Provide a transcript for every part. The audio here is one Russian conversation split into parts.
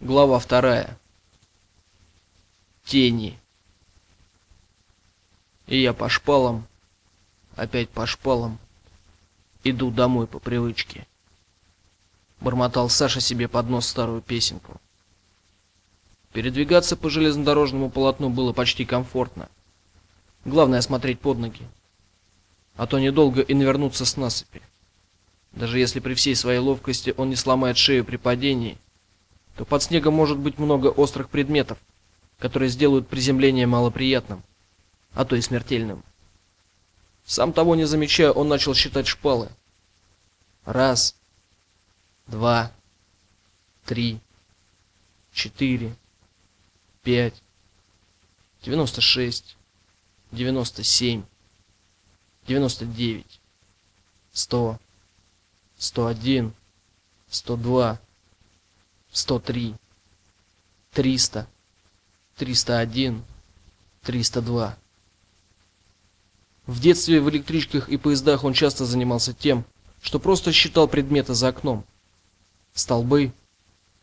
Глава вторая. Тени. И я по шпалам, опять по шпалам, иду домой по привычке. Бормотал Саша себе под нос старую песенку. Передвигаться по железнодорожному полотну было почти комфортно. Главное смотреть под ноги, а то недолго и навернуться с насыпи. Даже если при всей своей ловкости он не сломает шею при падении, то под снегом может быть много острых предметов, которые сделают приземление малоприятным, а то и смертельным. Сам того не замечая, он начал считать шпалы. Раз, два, три, четыре, пять, девяносто шесть, девяносто семь, девяносто девять, сто, сто один, сто два. 103, 300, 301, 302. В детстве в электричках и поездах он часто занимался тем, что просто считал предметы за окном. Столбы,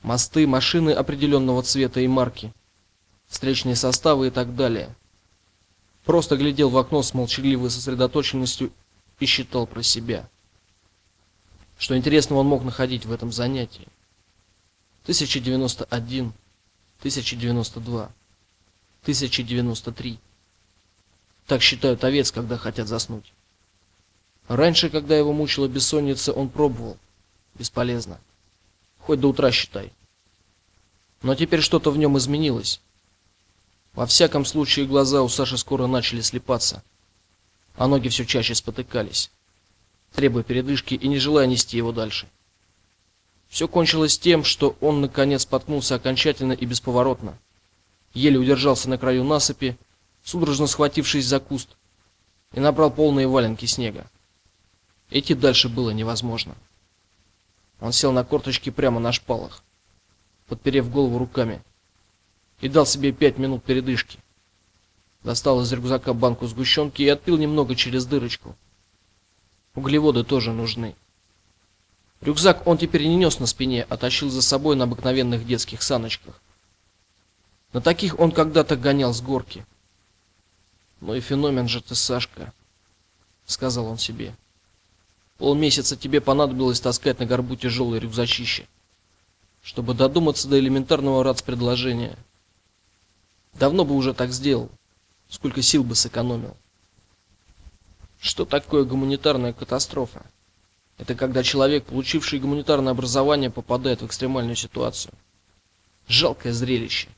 мосты, машины определенного цвета и марки, встречные составы и так далее. Просто глядел в окно с молчаливой сосредоточенностью и считал про себя. Что интересного он мог находить в этом занятии? 1091, 1092, 1093. Так считают овец, когда хотят заснуть. Раньше, когда его мучила бессонница, он пробовал. Бесполезно. Хоть до утра считай. Но теперь что-то в нем изменилось. Во всяком случае, глаза у Саши скоро начали слепаться, а ноги все чаще спотыкались, требуя передышки и не желая нести его дальше. Все кончилось тем, что он наконец споткнулся окончательно и бесповоротно. Еле удержался на краю насыпи, судорожно схватившись за куст, и набрал полные валенки снега. Идти дальше было невозможно. Он сел на корточки прямо на шпалах, подперев голову руками, и дал себе пять минут передышки. Достал из рюкзака банку сгущенки и отпил немного через дырочку. Углеводы тоже нужны. Рюкзак он теперь не нес на спине, а тащил за собой на обыкновенных детских саночках. На таких он когда-то гонял с горки. Ну и феномен же ты, Сашка, сказал он себе. Полмесяца тебе понадобилось таскать на горбу тяжелое рюкзачище, чтобы додуматься до элементарного рац-предложения. Давно бы уже так сделал, сколько сил бы сэкономил. Что такое гуманитарная катастрофа? Это когда человек, получивший гуманитарное образование, попадает в экстремальную ситуацию. Жалкое зрелище.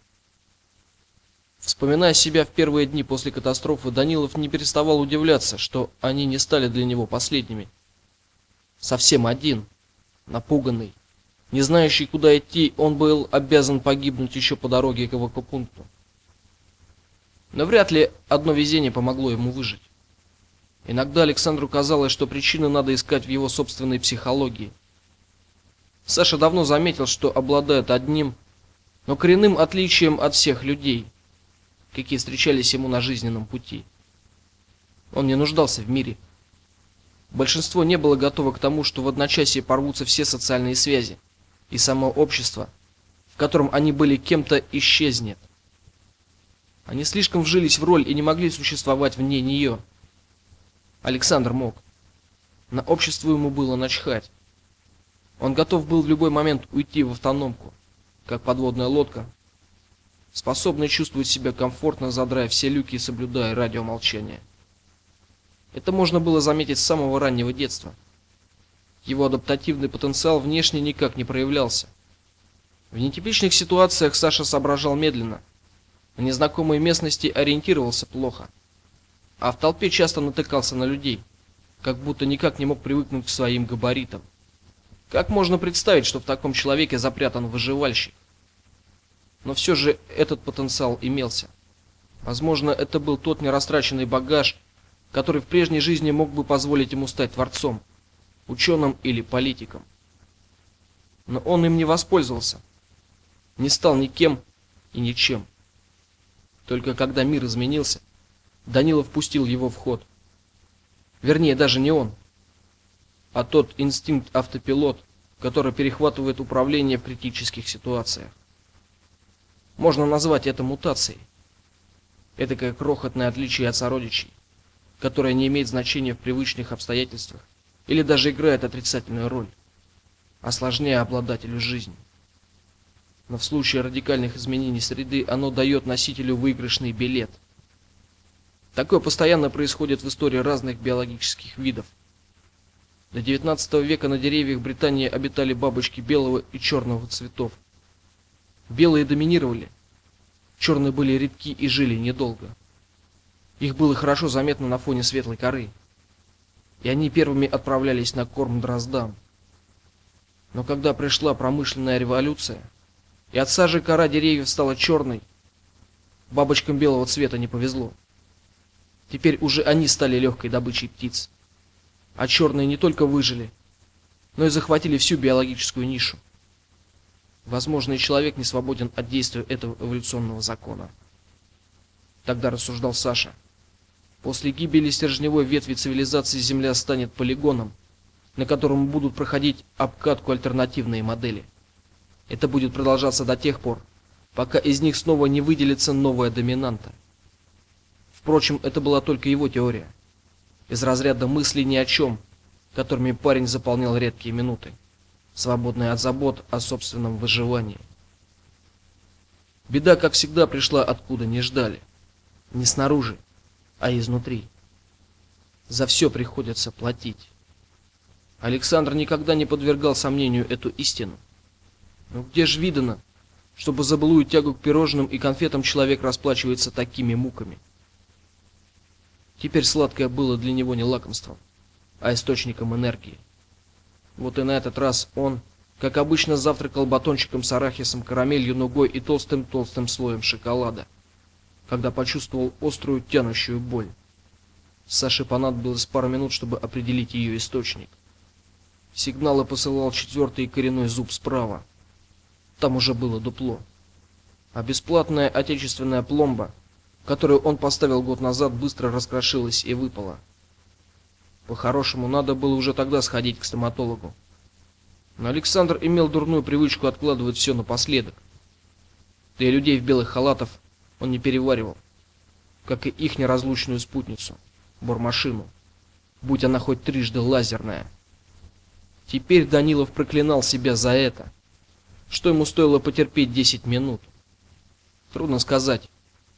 Вспоминая себя в первые дни после катастрофы, Данилов не переставал удивляться, что они не стали для него последними. Совсем один, напуганный, не знающий, куда идти, он был обязан погибнуть еще по дороге к эвакопункту. Но вряд ли одно везение помогло ему выжить. Иногда Александру казалось, что причины надо искать в его собственной психологии. Саша давно заметил, что обладает одним, но коренным отличием от всех людей, какие встречались ему на жизненном пути. Он не нуждался в мире. Большинство не было готово к тому, что в одночасье порвутся все социальные связи, и само общество, в котором они были кем-то, исчезнет. Они слишком вжились в роль и не могли существовать вне нее. Александр мог. На общество ему было начхать. Он готов был в любой момент уйти в автономку, как подводная лодка, способный чувствовать себя комфортно, задрая все люки и соблюдая радиомолчание. Это можно было заметить с самого раннего детства. Его адаптативный потенциал внешне никак не проявлялся. В нетипичных ситуациях Саша соображал медленно. На незнакомой местности ориентировался плохо а в толпе часто натыкался на людей, как будто никак не мог привыкнуть к своим габаритам. Как можно представить, что в таком человеке запрятан выживальщик? Но все же этот потенциал имелся. Возможно, это был тот нерастраченный багаж, который в прежней жизни мог бы позволить ему стать творцом, ученым или политиком. Но он им не воспользовался. Не стал никем и ничем. Только когда мир изменился, Данилов пустил его в ход. Вернее, даже не он, а тот инстинкт автопилот, который перехватывает управление в критических ситуациях. Можно назвать это мутацией. Это как крохотное отличие от сородичей, которое не имеет значения в привычных обстоятельствах или даже играет отрицательную роль, осложняя обладателю жизни. Но в случае радикальных изменений среды оно дает носителю выигрышный билет. Такое постоянно происходит в истории разных биологических видов. До XIX века на деревьях Британии обитали бабочки белого и черного цветов. Белые доминировали, черные были редки и жили недолго. Их было хорошо заметно на фоне светлой коры, и они первыми отправлялись на корм дроздам. Но когда пришла промышленная революция, и от сажи кора деревьев стала черной, бабочкам белого цвета не повезло. Теперь уже они стали легкой добычей птиц. А черные не только выжили, но и захватили всю биологическую нишу. Возможно, и человек не свободен от действия этого эволюционного закона. Тогда рассуждал Саша. После гибели стержневой ветви цивилизации Земля станет полигоном, на котором будут проходить обкатку альтернативные модели. Это будет продолжаться до тех пор, пока из них снова не выделится новая доминанта. Впрочем, это была только его теория. Из разряда мыслей ни о чем, которыми парень заполнял редкие минуты свободная от забот о собственном выживании. Беда, как всегда, пришла откуда не ждали. Не снаружи, а изнутри. За все приходится платить. Александр никогда не подвергал сомнению эту истину. Но где же видано, чтобы за былую тягу к пирожным и конфетам человек расплачивается такими муками? Теперь сладкое было для него не лакомством, а источником энергии. Вот и на этот раз он, как обычно, завтракал батончиком с арахисом, карамелью, нугой и толстым-толстым слоем шоколада, когда почувствовал острую тянущую боль. Саше понадобилось пару минут, чтобы определить ее источник. Сигналы посылал четвертый коренной зуб справа. Там уже было дупло. А бесплатная отечественная пломба, которую он поставил год назад, быстро раскрошилась и выпала. По-хорошему, надо было уже тогда сходить к стоматологу. Но Александр имел дурную привычку откладывать все напоследок. Да и людей в белых халатах он не переваривал, как и их неразлучную спутницу, бормашину, будь она хоть трижды лазерная. Теперь Данилов проклинал себя за это. Что ему стоило потерпеть 10 минут? Трудно сказать,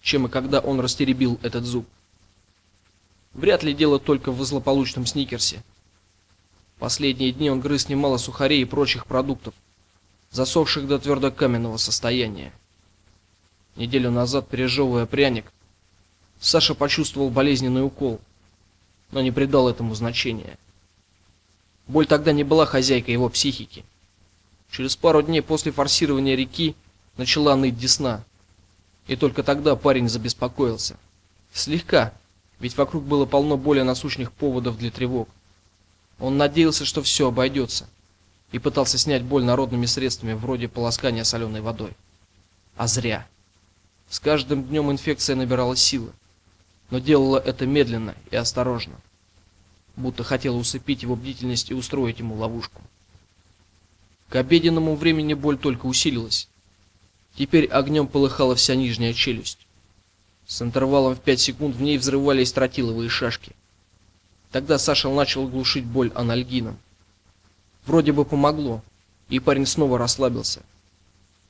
чем и когда он растеребил этот зуб. Вряд ли дело только в злополучном сникерсе. Последние дни он грыз немало сухарей и прочих продуктов, засохших до твердокаменного состояния. Неделю назад, пережевывая пряник, Саша почувствовал болезненный укол, но не придал этому значения. Боль тогда не была хозяйкой его психики. Через пару дней после форсирования реки начала ныть десна, и только тогда парень забеспокоился. Слегка, ведь вокруг было полно более насущных поводов для тревог. Он надеялся, что все обойдется, и пытался снять боль народными средствами вроде полоскания соленой водой. А зря. С каждым днем инфекция набирала силы, но делала это медленно и осторожно, будто хотела усыпить его бдительность и устроить ему ловушку. К обеденному времени боль только усилилась. Теперь огнем полыхала вся нижняя челюсть. С интервалом в 5 секунд в ней взрывались тротиловые шашки. Тогда Саша начал глушить боль анальгином. Вроде бы помогло, и парень снова расслабился.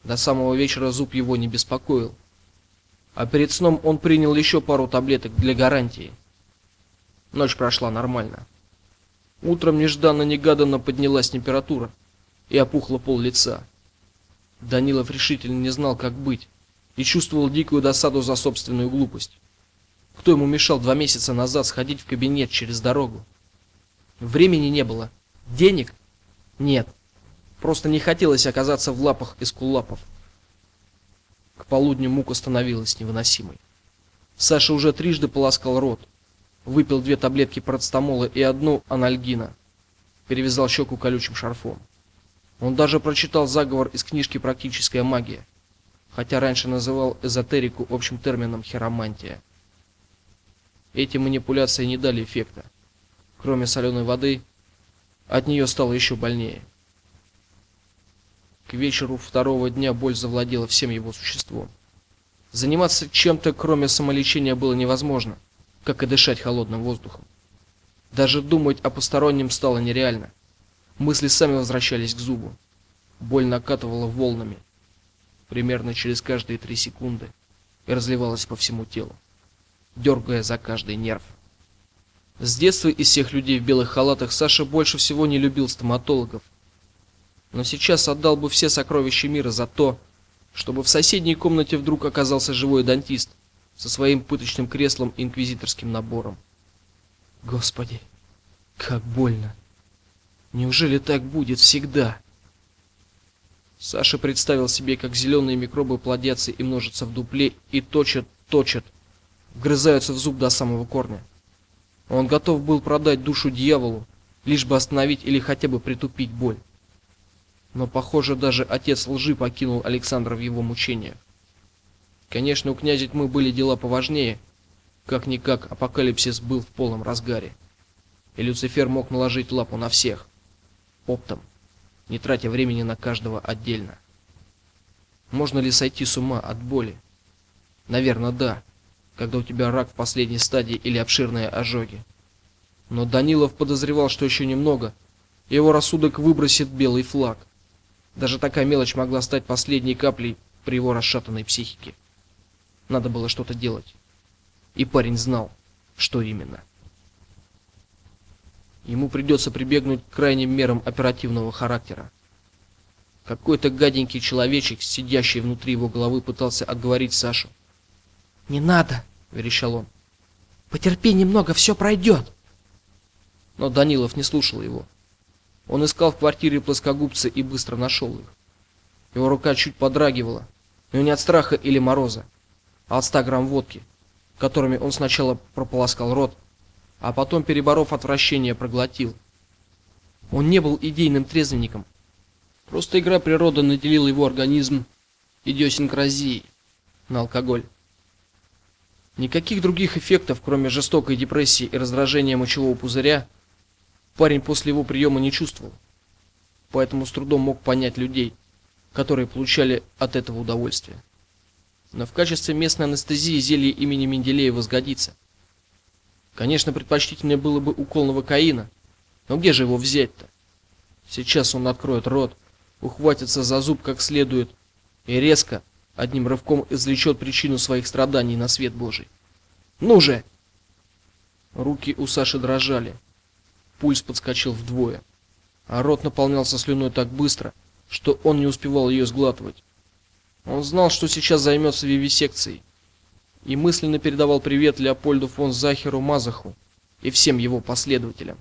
До самого вечера зуб его не беспокоил. А перед сном он принял еще пару таблеток для гарантии. Ночь прошла нормально. Утром нежданно-негаданно поднялась температура и опухло пол лица. Данилов решительно не знал, как быть и чувствовал дикую досаду за собственную глупость. Кто ему мешал два месяца назад сходить в кабинет через дорогу? Времени не было, денег нет. Просто не хотелось оказаться в лапах эскулапов. К полудню мука становилась невыносимой. Саша уже трижды полоскал рот, выпил две таблетки парацетамола и одну анальгина, перевязал щеку колючим шарфом. Он даже прочитал заговор из книжки Практическая магия хотя раньше называл эзотерику общим термином хиромантия. Эти манипуляции не дали эффекта. Кроме соленой воды, от нее стало еще больнее. К вечеру второго дня боль завладела всем его существом. Заниматься чем-то, кроме самолечения, было невозможно, как и дышать холодным воздухом. Даже думать о постороннем стало нереально. Мысли сами возвращались к зубу. Боль накатывала волнами, примерно через каждые три секунды, и разливалась по всему телу, дергая за каждый нерв. С детства из всех людей в белых халатах Саша больше всего не любил стоматологов. Но сейчас отдал бы все сокровища мира за то, чтобы в соседней комнате вдруг оказался живой дантист со своим пыточным креслом и инквизиторским набором. Господи, как больно. Неужели так будет всегда? Саша представил себе, как зеленые микробы плодятся и множатся в дупле и точат, точат, вгрызаются в зуб до самого корня. Он готов был продать душу дьяволу, лишь бы остановить или хотя бы притупить боль. Но, похоже, даже отец лжи покинул Александра в его мучениях. Конечно, у князя тьмы были дела поважнее. Как никак апокалипсис был в полном разгаре. И Люцифер мог наложить лапу на всех оптом, не тратя времени на каждого отдельно. Можно ли сойти с ума от боли? Наверное, да когда у тебя рак в последней стадии или обширные ожоги. Но Данилов подозревал, что еще немного, и его рассудок выбросит белый флаг. Даже такая мелочь могла стать последней каплей при его расшатанной психике. Надо было что-то делать. И парень знал, что именно. Ему придется прибегнуть к крайним мерам оперативного характера. Какой-то гаденький человечек, сидящий внутри его головы, пытался отговорить Сашу. Не надо, верещал он. Потерпи немного, все пройдет. Но Данилов не слушал его. Он искал в квартире плоскогубцы и быстро нашел их. Его рука чуть подрагивала, но не от страха или мороза, а от ста грамм водки, которыми он сначала прополоскал рот, а потом, переборов отвращение, проглотил. Он не был идейным трезвенником. Просто игра природы наделила его организм идиосинкразией на алкоголь. Никаких других эффектов, кроме жестокой депрессии и раздражения мочевого пузыря, парень после его приема не чувствовал. Поэтому с трудом мог понять людей, которые получали от этого удовольствие. Но в качестве местной анестезии зелье имени Менделеева сгодится. Конечно, предпочтительнее было бы укол новокаина, но где же его взять-то? Сейчас он откроет рот, ухватится за зуб как следует и резко, одним рывком извлечет причину своих страданий на свет Божий. Ну же. Руки у Саши дрожали. Пульс подскочил вдвое, а рот наполнялся слюной так быстро, что он не успевал ее сглатывать. Он знал, что сейчас займется вивисекцией, и мысленно передавал привет Леопольду фон Захеру Мазаху и всем его последователям.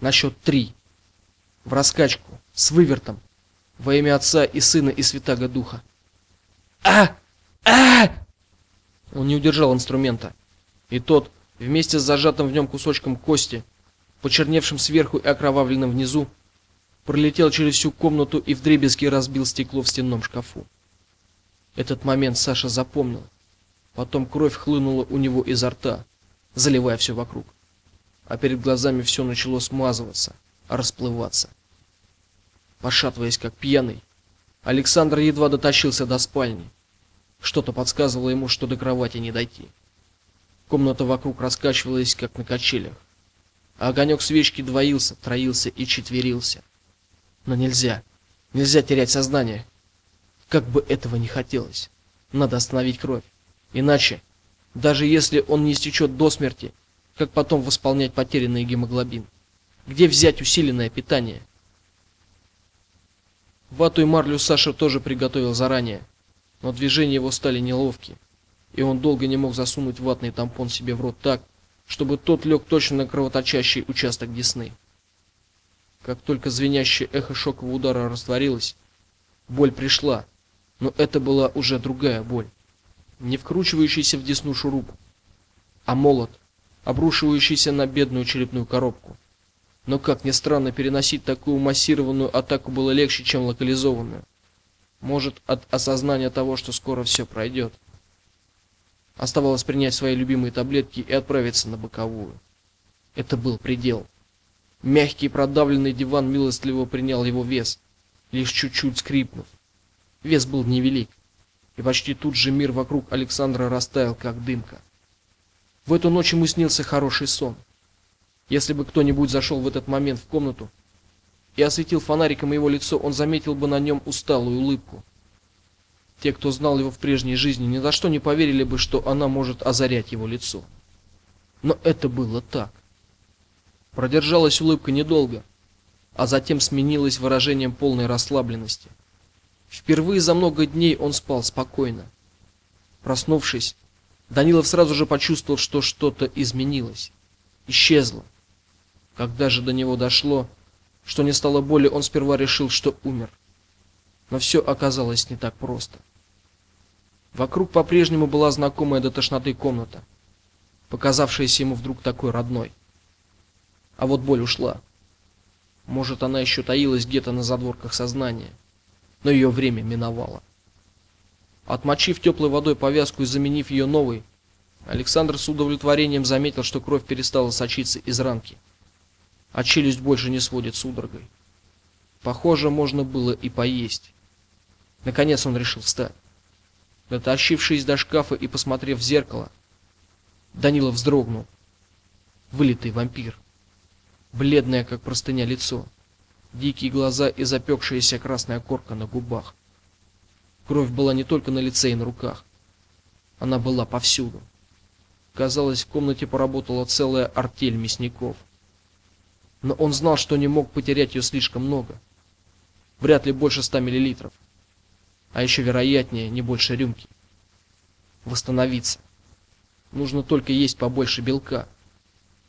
На счет три. В раскачку, с вывертом, во имя Отца и Сына и Святаго Духа. А! А! Он не удержал инструмента, и тот, вместе с зажатым в нем кусочком кости, почерневшим сверху и окровавленным внизу, пролетел через всю комнату и вдребезги разбил стекло в стенном шкафу. Этот момент Саша запомнил. Потом кровь хлынула у него изо рта, заливая все вокруг. А перед глазами все начало смазываться, расплываться. Пошатываясь как пьяный, Александр едва дотащился до спальни. Что-то подсказывало ему, что до кровати не дойти. Комната вокруг раскачивалась, как на качелях. А огонек свечки двоился, троился и четверился. Но нельзя. Нельзя терять сознание. Как бы этого не хотелось. Надо остановить кровь. Иначе, даже если он не истечет до смерти, как потом восполнять потерянный гемоглобин? Где взять усиленное питание? Вату и марлю Саша тоже приготовил заранее, но движения его стали неловки, и он долго не мог засунуть ватный тампон себе в рот так, чтобы тот лег точно на кровоточащий участок десны. Как только звенящее эхо шокового удара растворилось, боль пришла, но это была уже другая боль, не вкручивающийся в десну шуруп, а молот, обрушивающийся на бедную черепную коробку. Но как ни странно, переносить такую массированную атаку было легче, чем локализованную. Может, от осознания того, что скоро все пройдет. Оставалось принять свои любимые таблетки и отправиться на боковую. Это был предел. Мягкий продавленный диван милостливо принял его вес, лишь чуть-чуть скрипнув. Вес был невелик. И почти тут же мир вокруг Александра растаял, как дымка. В эту ночь ему снился хороший сон. Если бы кто-нибудь зашел в этот момент в комнату и осветил фонариком его лицо, он заметил бы на нем усталую улыбку. Те, кто знал его в прежней жизни, ни за что не поверили бы, что она может озарять его лицо. Но это было так. Продержалась улыбка недолго, а затем сменилась выражением полной расслабленности. Впервые за много дней он спал спокойно. Проснувшись, Данилов сразу же почувствовал, что что-то изменилось, исчезло. Когда же до него дошло, что не стало боли, он сперва решил, что умер. Но все оказалось не так просто. Вокруг по-прежнему была знакомая до тошноты комната, показавшаяся ему вдруг такой родной. А вот боль ушла. Может, она еще таилась где-то на задворках сознания, но ее время миновало. Отмочив теплой водой повязку и заменив ее новой, Александр с удовлетворением заметил, что кровь перестала сочиться из ранки, а челюсть больше не сводит судорогой. Похоже, можно было и поесть. Наконец он решил встать. Дотащившись до шкафа и посмотрев в зеркало, Данила вздрогнул. Вылитый вампир. Бледное, как простыня, лицо, дикие глаза и запекшаяся красная корка на губах. Кровь была не только на лице и на руках. Она была повсюду. Казалось, в комнате поработала целая артель мясников. Но он знал, что не мог потерять ее слишком много. Вряд ли больше ста миллилитров а еще вероятнее не больше рюмки. Восстановиться. Нужно только есть побольше белка.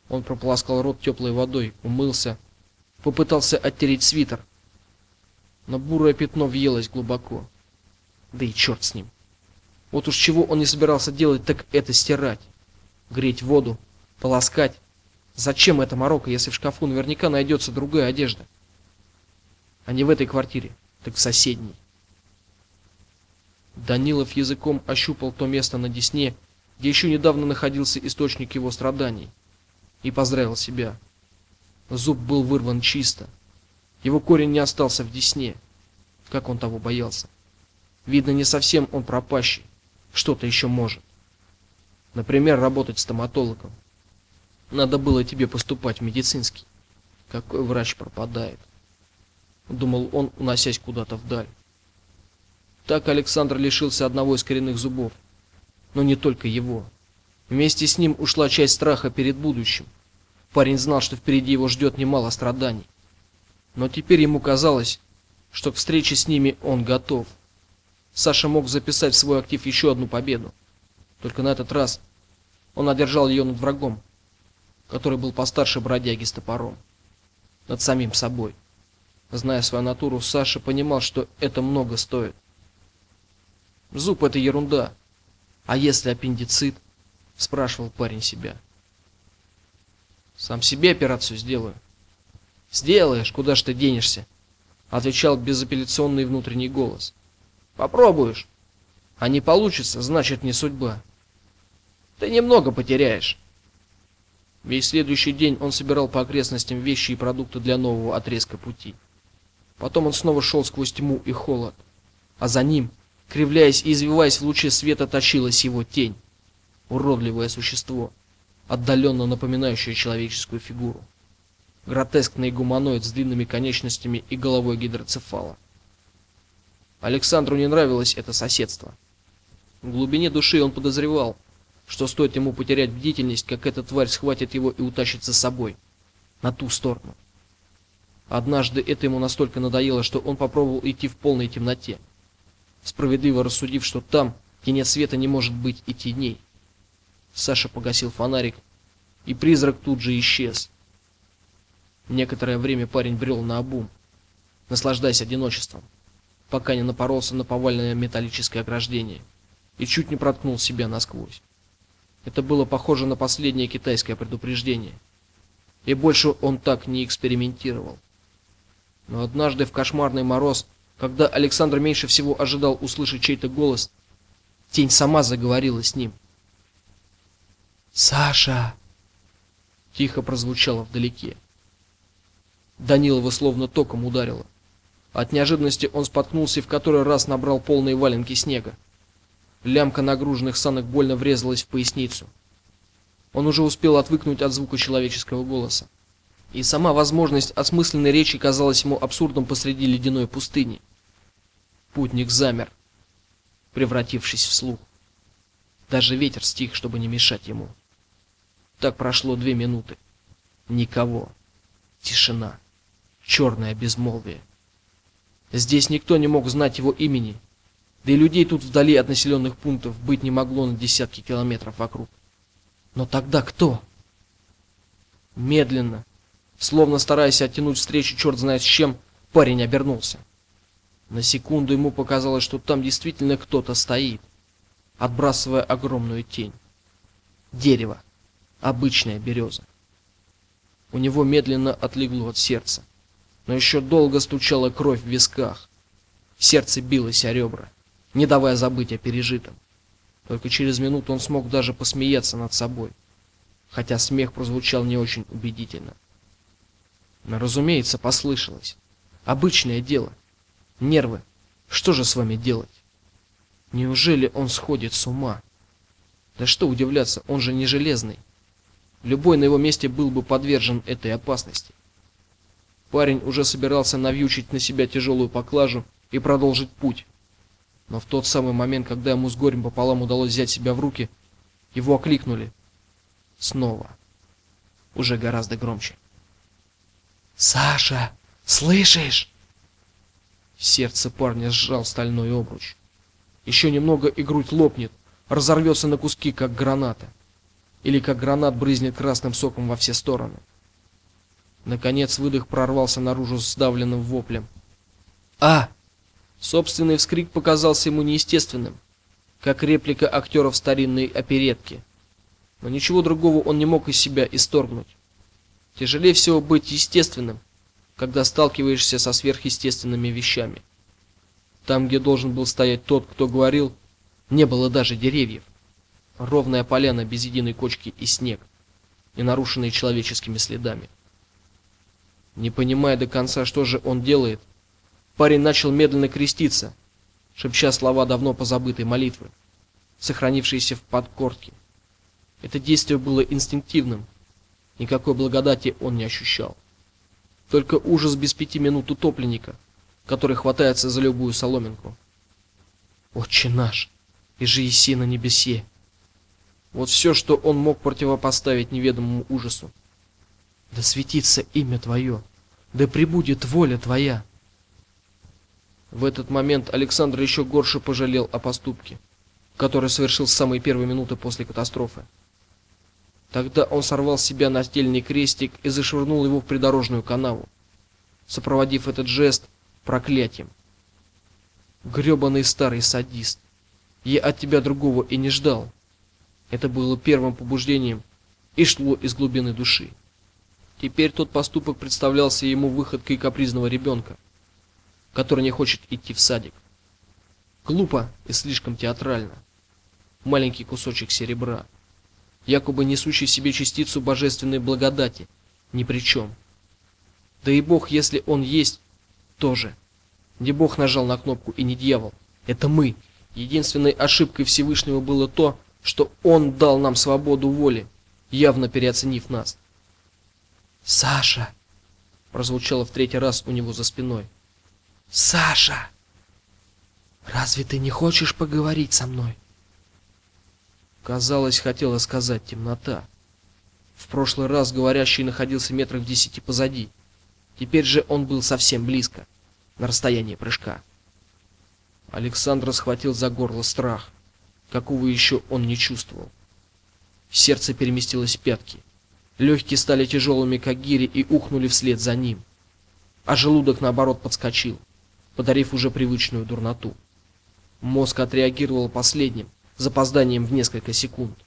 Он прополоскал рот теплой водой, умылся, попытался оттереть свитер. Но бурое пятно въелось глубоко. Да и черт с ним. Вот уж чего он не собирался делать, так это стирать, греть воду, полоскать. Зачем это морока, если в шкафу наверняка найдется другая одежда? А не в этой квартире, так в соседней. Данилов языком ощупал то место на десне, где еще недавно находился источник его страданий, и поздравил себя. Зуб был вырван чисто. Его корень не остался в десне, как он того боялся. Видно, не совсем он пропащий, что-то еще может. Например, работать стоматологом. Надо было тебе поступать в медицинский. Какой врач пропадает, думал он, уносясь куда-то вдаль. Так Александр лишился одного из коренных зубов. Но не только его. Вместе с ним ушла часть страха перед будущим. Парень знал, что впереди его ждет немало страданий. Но теперь ему казалось, что к встрече с ними он готов. Саша мог записать в свой актив еще одну победу. Только на этот раз он одержал ее над врагом, который был постарше бродяги с топором, над самим собой. Зная свою натуру, Саша понимал, что это много стоит. Зуб это ерунда. А если аппендицит? спрашивал парень себя. Сам себе операцию сделаю. Сделаешь, куда ж ты денешься? отвечал безапелляционный внутренний голос. Попробуешь. А не получится, значит, не судьба. Ты немного потеряешь. Весь следующий день он собирал по окрестностям вещи и продукты для нового отрезка пути. Потом он снова шел сквозь тьму и холод, а за ним Кривляясь и извиваясь в луче света, точилась его тень. Уродливое существо, отдаленно напоминающее человеческую фигуру. Гротескный гуманоид с длинными конечностями и головой гидроцефала. Александру не нравилось это соседство. В глубине души он подозревал, что стоит ему потерять бдительность, как эта тварь схватит его и утащит за собой на ту сторону. Однажды это ему настолько надоело, что он попробовал идти в полной темноте справедливо рассудив, что там, где нет света, не может быть и теней. Саша погасил фонарик, и призрак тут же исчез. Некоторое время парень брел наобум, наслаждаясь одиночеством, пока не напоролся на поваленное металлическое ограждение и чуть не проткнул себя насквозь. Это было похоже на последнее китайское предупреждение. И больше он так не экспериментировал. Но однажды в кошмарный мороз когда Александр меньше всего ожидал услышать чей-то голос, тень сама заговорила с ним. Саша тихо прозвучало вдалеке. Данилова словно током ударило. От неожиданности он споткнулся и в который раз набрал полные валенки снега. Лямка нагруженных санок больно врезалась в поясницу. Он уже успел отвыкнуть от звука человеческого голоса. И сама возможность осмысленной речи казалась ему абсурдом посреди ледяной пустыни. Путник замер, превратившись в слух. Даже ветер стих, чтобы не мешать ему. Так прошло две минуты. Никого. Тишина. Черное безмолвие. Здесь никто не мог знать его имени. Да и людей тут вдали от населенных пунктов быть не могло на десятки километров вокруг. Но тогда кто? Медленно, словно стараясь оттянуть встречу черт знает с чем, парень обернулся. На секунду ему показалось, что там действительно кто-то стоит, отбрасывая огромную тень. Дерево, обычная береза. У него медленно отлегло от сердца, но еще долго стучала кровь в висках. Сердце билось о ребра, не давая забыть о пережитом. Только через минуту он смог даже посмеяться над собой, хотя смех прозвучал не очень убедительно. Но, разумеется, послышалось. Обычное дело. Нервы. Что же с вами делать? Неужели он сходит с ума? Да что удивляться, он же не железный. Любой на его месте был бы подвержен этой опасности. Парень уже собирался навьючить на себя тяжелую поклажу и продолжить путь. Но в тот самый момент, когда ему с горем пополам удалось взять себя в руки, его окликнули. Снова. Уже гораздо громче. «Саша, слышишь?» Сердце парня сжал стальной обруч. Еще немного и грудь лопнет, разорвется на куски, как граната или как гранат брызнет красным соком во все стороны. Наконец выдох прорвался наружу с сдавленным воплем. А! Собственный вскрик показался ему неестественным, как реплика актеров старинной оперетки. Но ничего другого он не мог из себя исторгнуть. Тяжелее всего быть естественным, когда сталкиваешься со сверхъестественными вещами. Там, где должен был стоять тот, кто говорил, не было даже деревьев. Ровная поляна без единой кочки и снег, не нарушенный человеческими следами. Не понимая до конца, что же он делает, парень начал медленно креститься, шепча слова давно позабытой молитвы, сохранившиеся в подкорке. Это действие было инстинктивным, никакой благодати он не ощущал. Только ужас без пяти минут утопленника, который хватается за любую соломинку. Отче наш, и же еси на небесе, вот все, что он мог противопоставить неведомому ужасу. Да светится имя твое, да пребудет воля твоя. В этот момент Александр еще горше пожалел о поступке, который совершил с самой первой минуты после катастрофы. Тогда он сорвал с себя настельный крестик и зашвырнул его в придорожную канаву, сопроводив этот жест проклятием. Грёбаный старый садист. Я от тебя другого и не ждал. Это было первым побуждением и шло из глубины души. Теперь тот поступок представлялся ему выходкой капризного ребенка, который не хочет идти в садик. Глупо и слишком театрально. Маленький кусочек серебра, якобы несущий в себе частицу божественной благодати, ни при чем. Да и Бог, если он есть, тоже. Не Бог нажал на кнопку и не дьявол. Это мы. Единственной ошибкой Всевышнего было то, что он дал нам свободу воли, явно переоценив нас. Саша прозвучало в третий раз у него за спиной. Саша, разве ты не хочешь поговорить со мной? Казалось, хотела сказать темнота. В прошлый раз говорящий находился метрах в десяти позади. Теперь же он был совсем близко, на расстоянии прыжка. Александр схватил за горло страх какого еще он не чувствовал. Сердце переместилось в пятки. Легкие стали тяжелыми, как гири, и ухнули вслед за ним. А желудок наоборот подскочил, подарив уже привычную дурноту. Мозг отреагировал последним, запозданием в несколько секунд.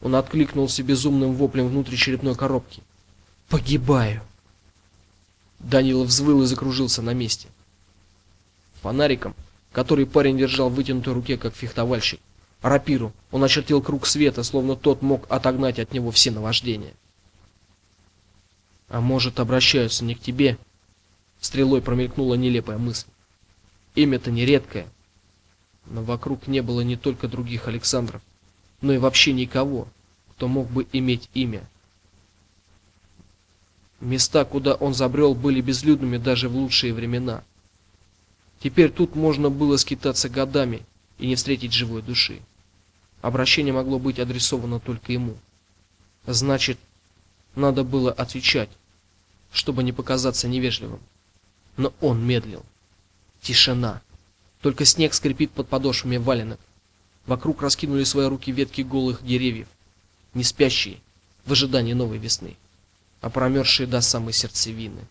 Он откликнулся безумным воплем внутричерепной коробки. Погибаю. Данилов взвыл и закружился на месте. Фонариком который парень держал в вытянутой руке, как фехтовальщик. Рапиру. Он очертил круг света, словно тот мог отогнать от него все наваждения. А может, обращаются не к тебе? Стрелой промелькнула нелепая мысль. Имя-то не редкое. Но вокруг не было не только других Александров, но и вообще никого, кто мог бы иметь имя. Места, куда он забрел, были безлюдными даже в лучшие времена. Теперь тут можно было скитаться годами и не встретить живой души. Обращение могло быть адресовано только ему. Значит, надо было отвечать, чтобы не показаться невежливым. Но он медлил. Тишина. Только снег скрипит под подошвами валенок. Вокруг раскинули свои руки ветки голых деревьев, не спящие в ожидании новой весны, а промерзшие до самой сердцевины.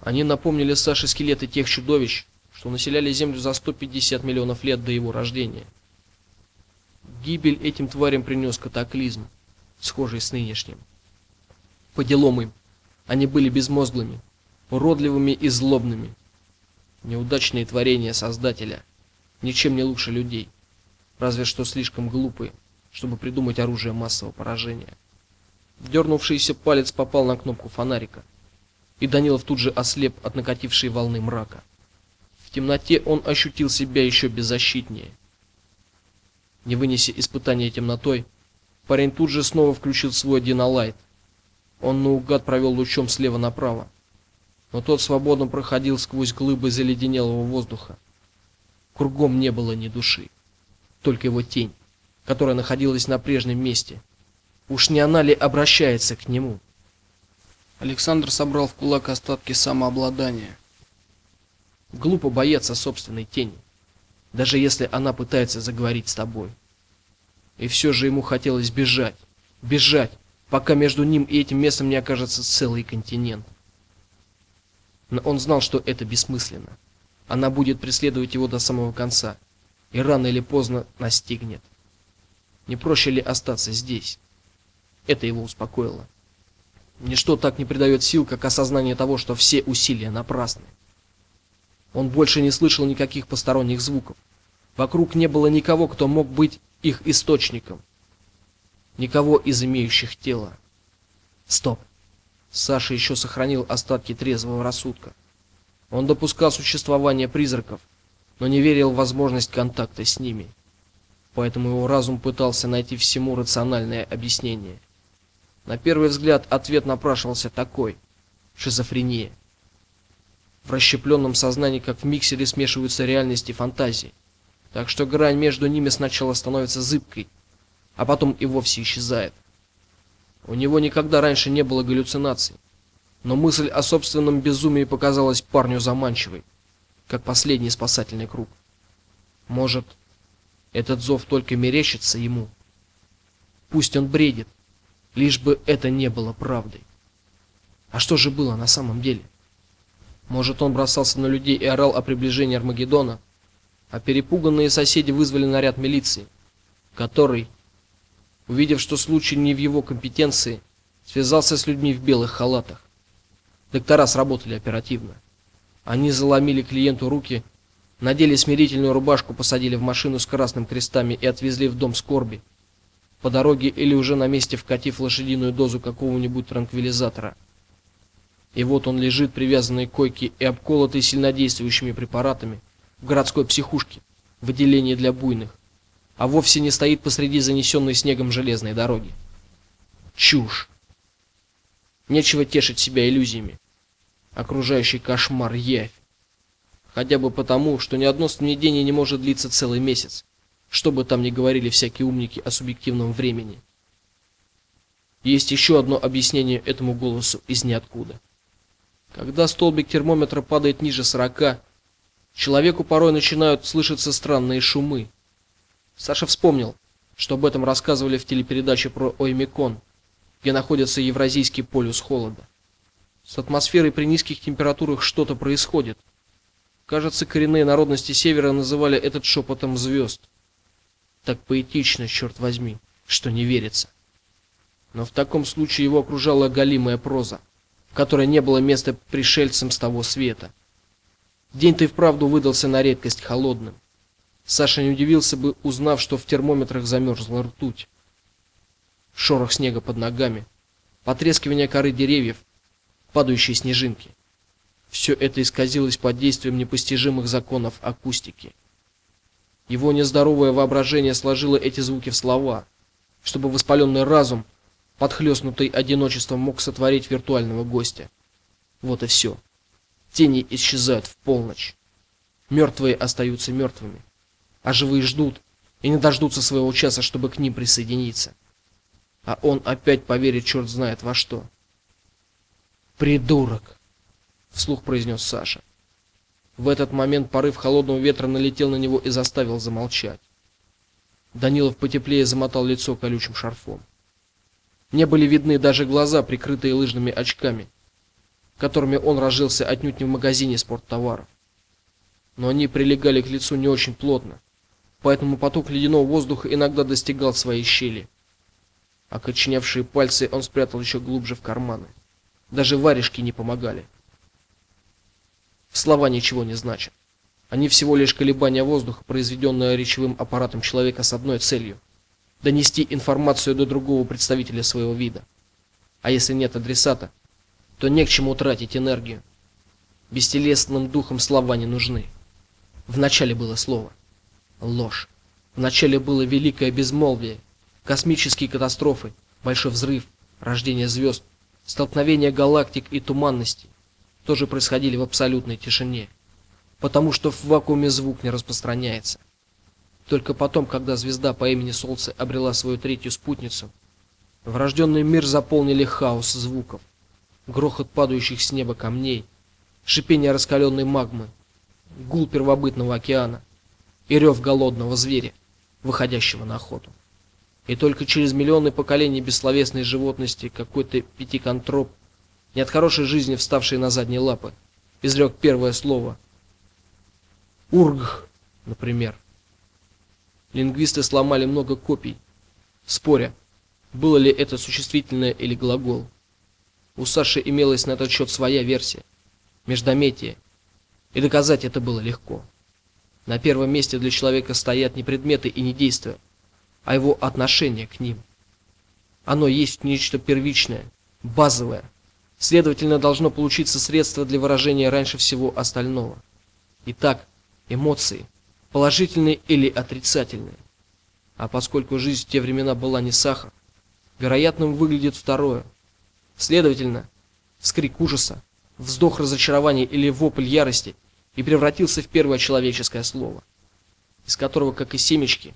Они напомнили Саше скелеты тех чудовищ, что населяли землю за 150 миллионов лет до его рождения. Гибель этим тварям принес катаклизм, схожий с нынешним. По делам им. Они были безмозглыми, уродливыми и злобными. Неудачные творения Создателя, ничем не лучше людей, разве что слишком глупые, чтобы придумать оружие массового поражения. Дернувшийся палец попал на кнопку фонарика, и Данилов тут же ослеп от накатившей волны мрака. Темноте он ощутил себя еще беззащитнее. Не вынеся испытания темнотой, парень тут же снова включил свой динолайт. Он наугад провел лучом слева направо, но тот свободно проходил сквозь глыбы заледенелого воздуха. Кругом не было ни души, только его тень, которая находилась на прежнем месте. Уж не она ли обращается к нему? Александр собрал в кулак остатки самообладания. Глупо бояться собственной тени даже если она пытается заговорить с тобой. И все же ему хотелось бежать, бежать, пока между ним и этим местом не окажется целый континент. Но он знал, что это бессмысленно. Она будет преследовать его до самого конца, и рано или поздно настигнет. Не проще ли остаться здесь? Это его успокоило. Ничто так не придает сил, как осознание того, что все усилия напрасны. Он больше не слышал никаких посторонних звуков. Вокруг не было никого, кто мог быть их источником. Никого из имеющих тело. Стоп. Саша еще сохранил остатки трезвого рассудка. Он допускал существование призраков, но не верил в возможность контакта с ними. Поэтому его разум пытался найти всему рациональное объяснение. На первый взгляд ответ напрашивался такой: шизофрения. В расщепленном сознании, как в миксере, смешиваются реальность и фантазии. Так что грань между ними сначала становится зыбкой, а потом и вовсе исчезает. У него никогда раньше не было галлюцинаций, но мысль о собственном безумии показалась парню заманчивой, как последний спасательный круг. Может, этот зов только мерещится ему. Пусть он бредит, лишь бы это не было правдой. А что же было на самом деле? Может, он бросался на людей и орал о приближении Армагеддона, а перепуганные соседи вызвали наряд милиции, который, увидев, что случай не в его компетенции, связался с людьми в белых халатах. Доктора сработали оперативно. Они заломили клиенту руки, надели смирительную рубашку, посадили в машину с красным крестами и отвезли в дом скорби. По дороге или уже на месте вкатив лошадиную дозу какого-нибудь транквилизатора. И вот он лежит привязанный к койке и обколотый сильнодействующими препаратами в городской психушке, в отделении для буйных, а вовсе не стоит посреди занесенной снегом железной дороги. Чушь. Нечего тешить себя иллюзиями. Окружающий кошмар явь. Хотя бы потому, что ни одно сновидение не может длиться целый месяц, что бы там ни говорили всякие умники о субъективном времени. Есть еще одно объяснение этому голосу из ниоткуда. Когда столбик термометра падает ниже 40, человеку порой начинают слышаться странные шумы. Саша вспомнил, что об этом рассказывали в телепередаче про Оймекон, где находится Евразийский полюс холода. С атмосферой при низких температурах что-то происходит. Кажется, коренные народности севера называли этот шепотом звезд. Так поэтично, черт возьми, что не верится. Но в таком случае его окружала галимая проза в которой не было места пришельцам с того света. День-то и вправду выдался на редкость холодным. Саша не удивился бы, узнав, что в термометрах замерзла ртуть. Шорох снега под ногами, потрескивание коры деревьев, падающие снежинки. Все это исказилось под действием непостижимых законов акустики. Его нездоровое воображение сложило эти звуки в слова, чтобы воспаленный разум, подхлёстнутый одиночеством, мог сотворить виртуального гостя. Вот и все. Тени исчезают в полночь. Мертвые остаются мертвыми, а живые ждут и не дождутся своего часа, чтобы к ним присоединиться. А он опять поверит черт знает во что. Придурок, вслух произнес Саша. В этот момент порыв холодного ветра налетел на него и заставил замолчать. Данилов потеплее замотал лицо колючим шарфом. Не были видны даже глаза, прикрытые лыжными очками, которыми он разжился отнюдь не в магазине спорттоваров. Но они прилегали к лицу не очень плотно, поэтому поток ледяного воздуха иногда достигал своей щели. Окоченевшие пальцы он спрятал еще глубже в карманы. Даже варежки не помогали. Слова ничего не значат. Они всего лишь колебания воздуха, произведенные речевым аппаратом человека с одной целью донести информацию до другого представителя своего вида. А если нет адресата, то не к чему тратить энергию. Бестелесным духом слова не нужны. В начале было слово ложь. В начале было великое безмолвие, космические катастрофы, большой взрыв, рождение звезд, столкновение галактик и туманностей тоже происходили в абсолютной тишине, потому что в вакууме звук не распространяется. Только потом, когда звезда по имени Солнце обрела свою третью спутницу, врожденный мир заполнили хаос звуков, грохот падающих с неба камней, шипение раскаленной магмы, гул первобытного океана и рев голодного зверя, выходящего на охоту. И только через миллионы поколений бессловесной животности какой-то пятиконтроп не от хорошей жизни вставший на задние лапы, изрек первое слово. Ург, например. Лингвисты сломали много копий, споря, было ли это существительное или глагол. У Саши имелась на этот счет своя версия, междометие, и доказать это было легко. На первом месте для человека стоят не предметы и не действия, а его отношение к ним. Оно есть нечто первичное, базовое, Следовательно, должно получиться средство для выражения раньше всего остального. Итак, эмоции, положительные или отрицательные. А поскольку жизнь в те времена была не сахар, вероятным выглядит второе. Следовательно, вскрик ужаса, вздох разочарования или вопль ярости и превратился в первое человеческое слово, из которого, как и семечки,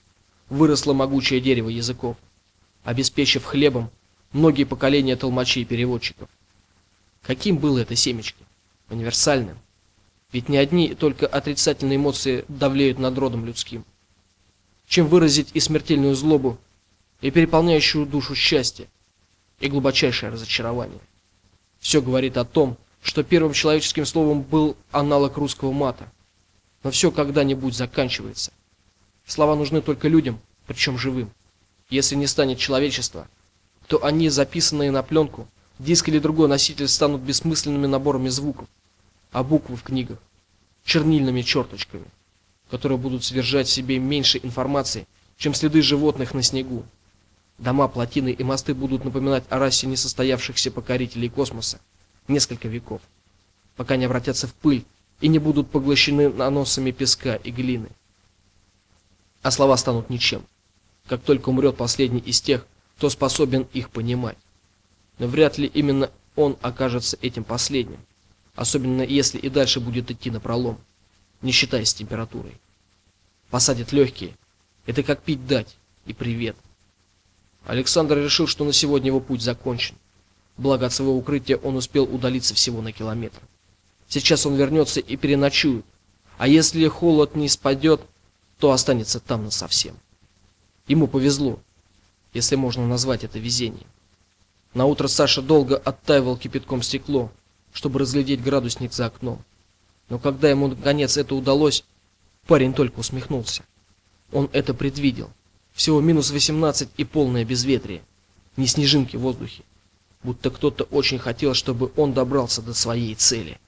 выросло могучее дерево языков, обеспечив хлебом многие поколения толмачей и переводчиков. Каким было это семечко? Универсальным. Ведь не одни только отрицательные эмоции давлеют над родом людским. Чем выразить и смертельную злобу, и переполняющую душу счастье, и глубочайшее разочарование. Все говорит о том, что первым человеческим словом был аналог русского мата. Но все когда-нибудь заканчивается. Слова нужны только людям, причем живым. Если не станет человечества, то они, записанные на пленку, Диск или другой носитель станут бессмысленными наборами звуков, а буквы в книгах чернильными черточками, которые будут содержать в себе меньше информации, чем следы животных на снегу. Дома, плотины и мосты будут напоминать о расе несостоявшихся покорителей космоса несколько веков, пока не обратятся в пыль и не будут поглощены наносами песка и глины. А слова станут ничем, как только умрет последний из тех, кто способен их понимать но вряд ли именно он окажется этим последним, особенно если и дальше будет идти на пролом, не считаясь температурой. Посадят легкие. Это как пить дать и привет. Александр решил, что на сегодня его путь закончен. Благо от своего укрытия он успел удалиться всего на километр. Сейчас он вернется и переночует. А если холод не спадет, то останется там насовсем. Ему повезло, если можно назвать это везением. На утро Саша долго оттаивал кипятком стекло, чтобы разглядеть градусник за окном. Но когда ему наконец это удалось, парень только усмехнулся. Он это предвидел. Всего минус 18 и полное безветрие. Ни снежинки в воздухе. Будто кто-то очень хотел, чтобы он добрался до своей цели.